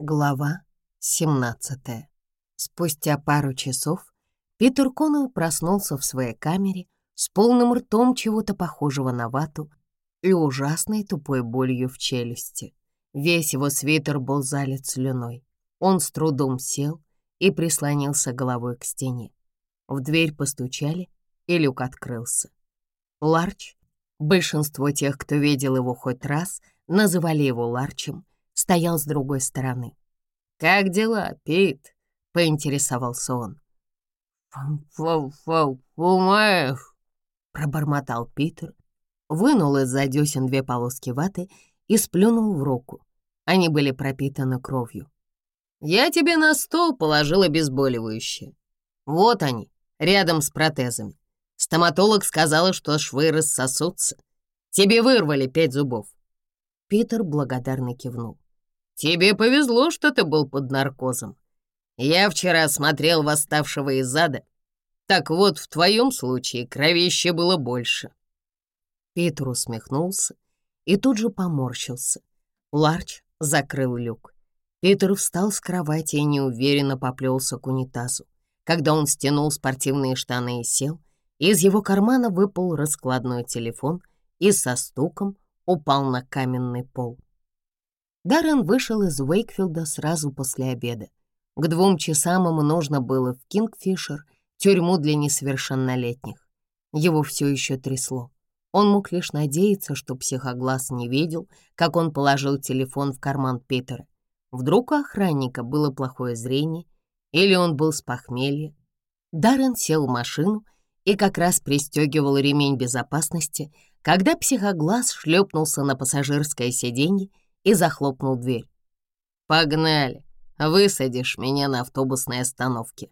Глава 17. Спустя пару часов Питер Коннелл проснулся в своей камере с полным ртом чего-то похожего на вату и ужасной тупой болью в челюсти. Весь его свитер был залит слюной. Он с трудом сел и прислонился головой к стене. В дверь постучали, и люк открылся. Ларч, большинство тех, кто видел его хоть раз, называли его Ларчем — стоял с другой стороны. «Как дела, Пит?» — поинтересовался он. «Фу-фу-фу-фумаев!» — пробормотал Питер, вынул из-за десен две полоски ваты и сплюнул в руку. Они были пропитаны кровью. «Я тебе на стол положил обезболивающее. Вот они, рядом с протезами. Стоматолог сказала, что швы рассосутся. Тебе вырвали пять зубов». Питер благодарно кивнул. Тебе повезло, что ты был под наркозом. Я вчера смотрел восставшего из ада. Так вот, в твоем случае кровище было больше». Питер усмехнулся и тут же поморщился. Ларч закрыл люк. Питер встал с кровати и неуверенно поплелся к унитазу. Когда он стянул спортивные штаны и сел, из его кармана выпал раскладной телефон и со стуком упал на каменный пол. Даррен вышел из Уэйкфилда сразу после обеда. К двум часам ему нужно было в Кингфишер, тюрьму для несовершеннолетних. Его все еще трясло. Он мог лишь надеяться, что психоглаз не видел, как он положил телефон в карман Питера. Вдруг у охранника было плохое зрение, или он был с похмелья. Даррен сел в машину и как раз пристегивал ремень безопасности, когда психоглаз шлепнулся на пассажирское сиденье и захлопнул дверь. «Погнали! Высадишь меня на автобусной остановке!»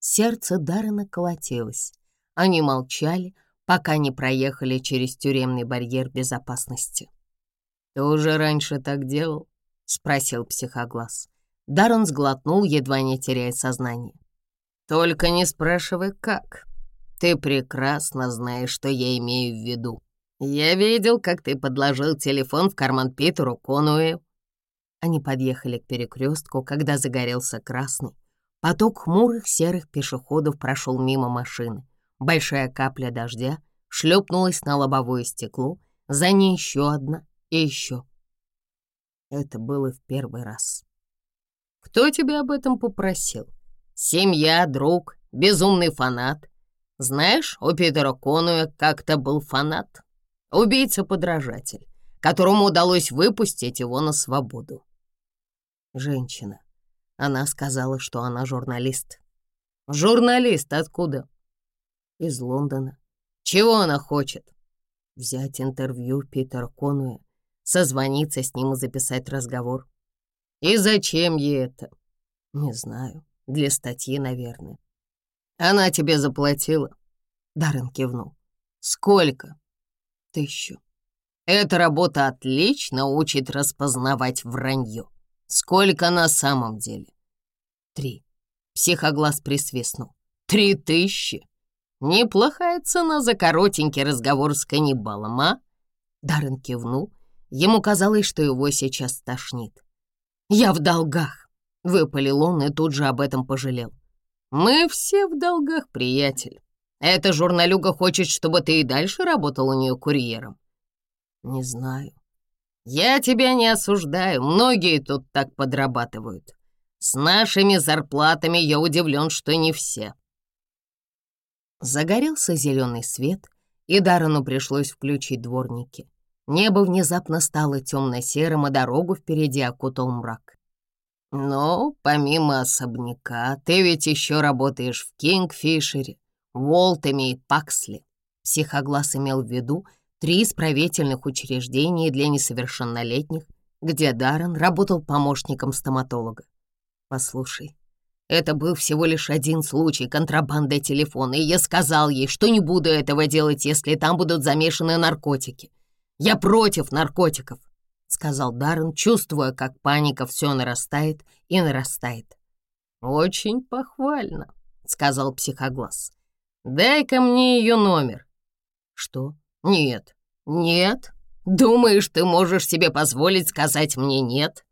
Сердце Даррена колотилось. Они молчали, пока не проехали через тюремный барьер безопасности. «Ты уже раньше так делал?» — спросил психоглаз. Даррен сглотнул, едва не теряя сознание. «Только не спрашивай, как. Ты прекрасно знаешь, что я имею в виду». Я видел, как ты подложил телефон в карман Питеру Конуэ. Они подъехали к перекрестку, когда загорелся красный. Поток хмурых серых пешеходов прошел мимо машины. Большая капля дождя шлепнулась на лобовое стекло, за ней еще одна и еще. Это было в первый раз. «Кто тебя об этом попросил? Семья, друг, безумный фанат. Знаешь, у Питера Конуэ как-то был фанат» убийца-подражатель, которому удалось выпустить его на свободу. Женщина. Она сказала, что она журналист. Журналист откуда? Из Лондона. Чего она хочет? Взять интервью Питера Конуэ, созвониться с ним и записать разговор. И зачем ей это? Не знаю. Для статьи, наверное. Она тебе заплатила? Даррен кивнул. Сколько? Что? Эта работа отлично учит распознавать вранье. Сколько на самом деле? Три. Психоглаз присвистнул. Три тысячи. Неплохая цена за коротенький разговор с каннибалом, а? Даррен кивнул. Ему казалось, что его сейчас тошнит. «Я в долгах!» — выпалил он и тут же об этом пожалел. «Мы все в долгах, приятель!» Эта журналюга хочет, чтобы ты и дальше работал у нее курьером. Не знаю. Я тебя не осуждаю, многие тут так подрабатывают. С нашими зарплатами я удивлен, что не все. Загорелся зеленый свет, и Дарану пришлось включить дворники. Небо внезапно стало темно-серым, а дорогу впереди окутал мрак. «Но помимо особняка, ты ведь еще работаешь в Кингфишере», Волт имеет Паксли. Психоглаз имел в виду три исправительных учреждения для несовершеннолетних, где Даррен работал помощником стоматолога. «Послушай, это был всего лишь один случай контрабанды телефона, и я сказал ей, что не буду этого делать, если там будут замешаны наркотики. Я против наркотиков», — сказал Даррен, чувствуя, как паника все нарастает и нарастает. «Очень похвально», — сказал психоглаз. Дай-ка мне ее номер». «Что?» «Нет». «Нет? Думаешь, ты можешь себе позволить сказать мне «нет»?»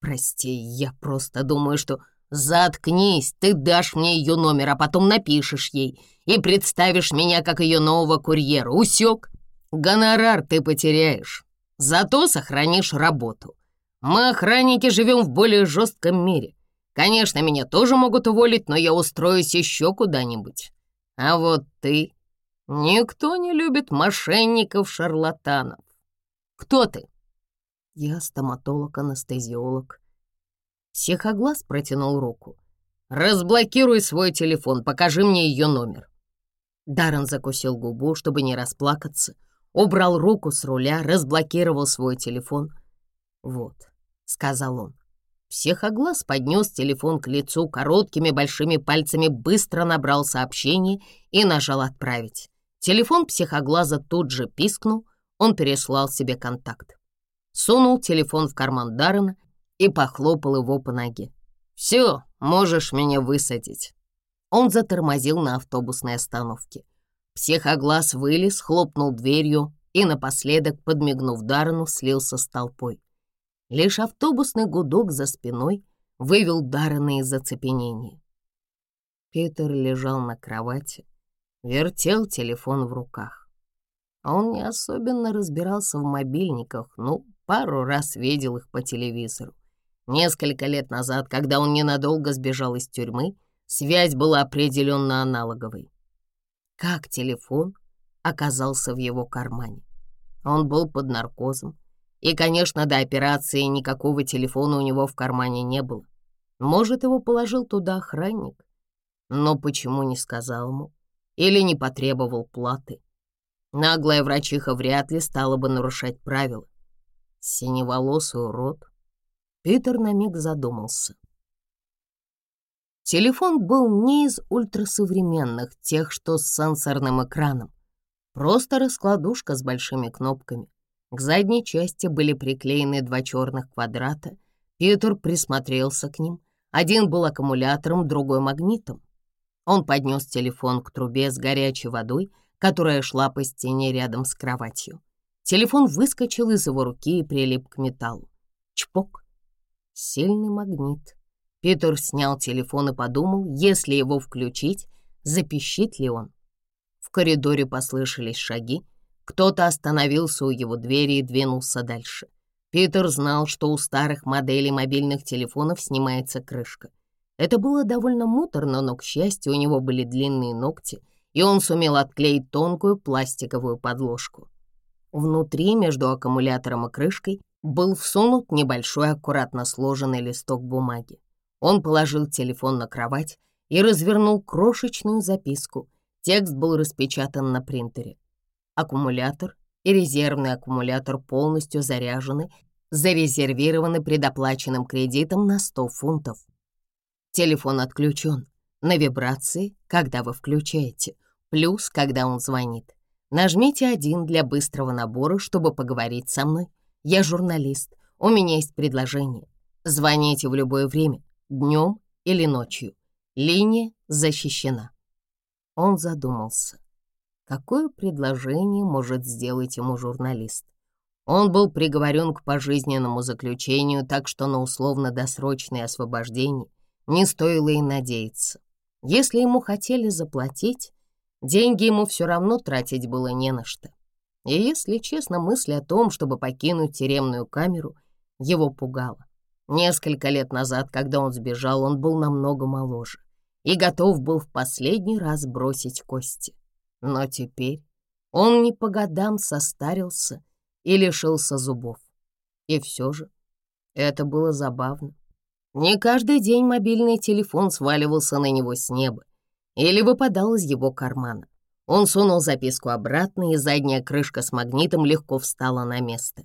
«Прости, я просто думаю, что...» «Заткнись, ты дашь мне ее номер, а потом напишешь ей и представишь меня как ее нового курьера. Усек? Гонорар ты потеряешь, зато сохранишь работу. Мы, охранники, живем в более жестком мире. Конечно, меня тоже могут уволить, но я устроюсь еще куда-нибудь. А вот ты. Никто не любит мошенников-шарлатанов. Кто ты? Я стоматолог-анестезиолог. Сихоглаз протянул руку. «Разблокируй свой телефон, покажи мне ее номер». Даррен закусил губу, чтобы не расплакаться, убрал руку с руля, разблокировал свой телефон. «Вот», — сказал он, Психоглаз поднес телефон к лицу короткими большими пальцами, быстро набрал сообщение и нажал «Отправить». Телефон психоглаза тут же пискнул, он переслал себе контакт. Сунул телефон в карман Даррена и похлопал его по ноге. «Все, можешь меня высадить». Он затормозил на автобусной остановке. Психоглаз вылез, хлопнул дверью и напоследок, подмигнув Даррену, слился с толпой. Лишь автобусный гудок за спиной вывел Даррена из оцепенения. Питер лежал на кровати, вертел телефон в руках. Он не особенно разбирался в мобильниках, но пару раз видел их по телевизору. Несколько лет назад, когда он ненадолго сбежал из тюрьмы, связь была определенно аналоговой. Как телефон оказался в его кармане? Он был под наркозом, и, конечно, до операции никакого телефона у него в кармане не было. Может, его положил туда охранник? Но почему не сказал ему? Или не потребовал платы? Наглая врачиха вряд ли стала бы нарушать правила. Синеволосый урод. Питер на миг задумался. Телефон был не из ультрасовременных, тех, что с сенсорным экраном. Просто раскладушка с большими кнопками. К задней части были приклеены два черных квадрата. Питер присмотрелся к ним. Один был аккумулятором, другой — магнитом. Он поднес телефон к трубе с горячей водой, которая шла по стене рядом с кроватью. Телефон выскочил из его руки и прилип к металлу. Чпок. Сильный магнит. Питер снял телефон и подумал, если его включить, запищит ли он. В коридоре послышались шаги, кто-то остановился у его двери и двинулся дальше. Питер знал, что у старых моделей мобильных телефонов снимается крышка. Это было довольно муторно, но, к счастью, у него были длинные ногти, и он сумел отклеить тонкую пластиковую подложку. Внутри, между аккумулятором и крышкой, был всунут небольшой аккуратно сложенный листок бумаги. Он положил телефон на кровать и развернул крошечную записку. Текст был распечатан на принтере аккумулятор и резервный аккумулятор полностью заряжены, зарезервированы предоплаченным кредитом на 100 фунтов. Телефон отключен на вибрации, когда вы включаете, плюс, когда он звонит. Нажмите один для быстрого набора, чтобы поговорить со мной. Я журналист, у меня есть предложение. Звоните в любое время, днем или ночью. Линия защищена. Он задумался. Какое предложение может сделать ему журналист? Он был приговорен к пожизненному заключению, так что на условно-досрочное освобождение не стоило и надеяться. Если ему хотели заплатить, деньги ему все равно тратить было не на что. И, если честно, мысль о том, чтобы покинуть тюремную камеру, его пугала. Несколько лет назад, когда он сбежал, он был намного моложе и готов был в последний раз бросить кости. Но теперь он не по годам состарился и лишился зубов. И все же это было забавно. Не каждый день мобильный телефон сваливался на него с неба или выпадал из его кармана. Он сунул записку обратно, и задняя крышка с магнитом легко встала на место.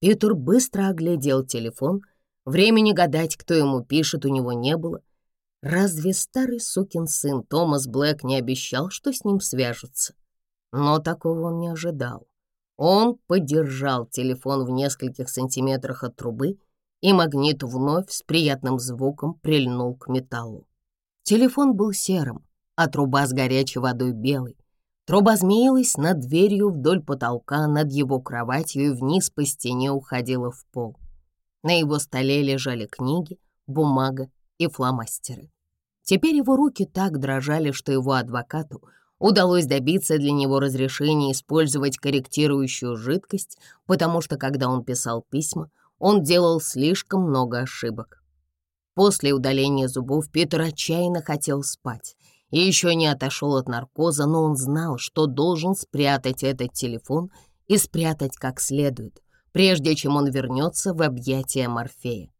Питер быстро оглядел телефон. Времени гадать, кто ему пишет, у него не было — Разве старый сукин сын Томас Блэк не обещал, что с ним свяжутся? Но такого он не ожидал. Он подержал телефон в нескольких сантиметрах от трубы, и магнит вновь с приятным звуком прильнул к металлу. Телефон был серым, а труба с горячей водой белой. Труба змеилась над дверью вдоль потолка, над его кроватью и вниз по стене уходила в пол. На его столе лежали книги, бумага и фломастеры. Теперь его руки так дрожали, что его адвокату удалось добиться для него разрешения использовать корректирующую жидкость, потому что, когда он писал письма, он делал слишком много ошибок. После удаления зубов Питер отчаянно хотел спать и еще не отошел от наркоза, но он знал, что должен спрятать этот телефон и спрятать как следует, прежде чем он вернется в объятия Морфея.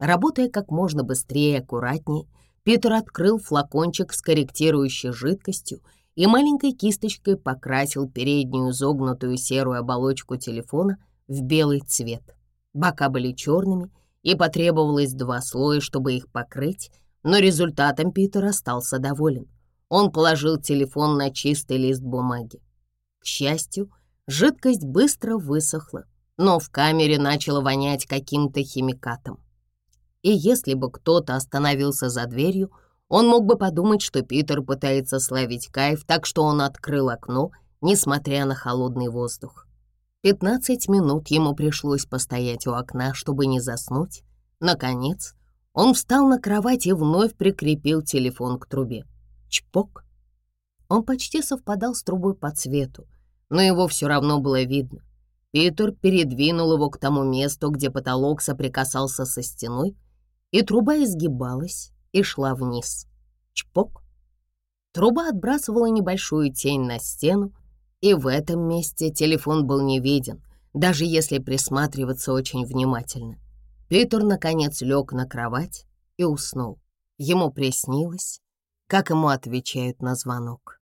Работая как можно быстрее и аккуратнее, Питер открыл флакончик с корректирующей жидкостью и маленькой кисточкой покрасил переднюю изогнутую серую оболочку телефона в белый цвет. Бока были черными, и потребовалось два слоя, чтобы их покрыть, но результатом Питер остался доволен. Он положил телефон на чистый лист бумаги. К счастью, жидкость быстро высохла, но в камере начало вонять каким-то химикатом и если бы кто-то остановился за дверью, он мог бы подумать, что Питер пытается славить кайф, так что он открыл окно, несмотря на холодный воздух. 15 минут ему пришлось постоять у окна, чтобы не заснуть. Наконец, он встал на кровать и вновь прикрепил телефон к трубе. Чпок! Он почти совпадал с трубой по цвету, но его все равно было видно. Питер передвинул его к тому месту, где потолок соприкасался со стеной, и труба изгибалась и шла вниз. Чпок! Труба отбрасывала небольшую тень на стену, и в этом месте телефон был не виден, даже если присматриваться очень внимательно. Питер, наконец, лег на кровать и уснул. Ему приснилось, как ему отвечают на звонок.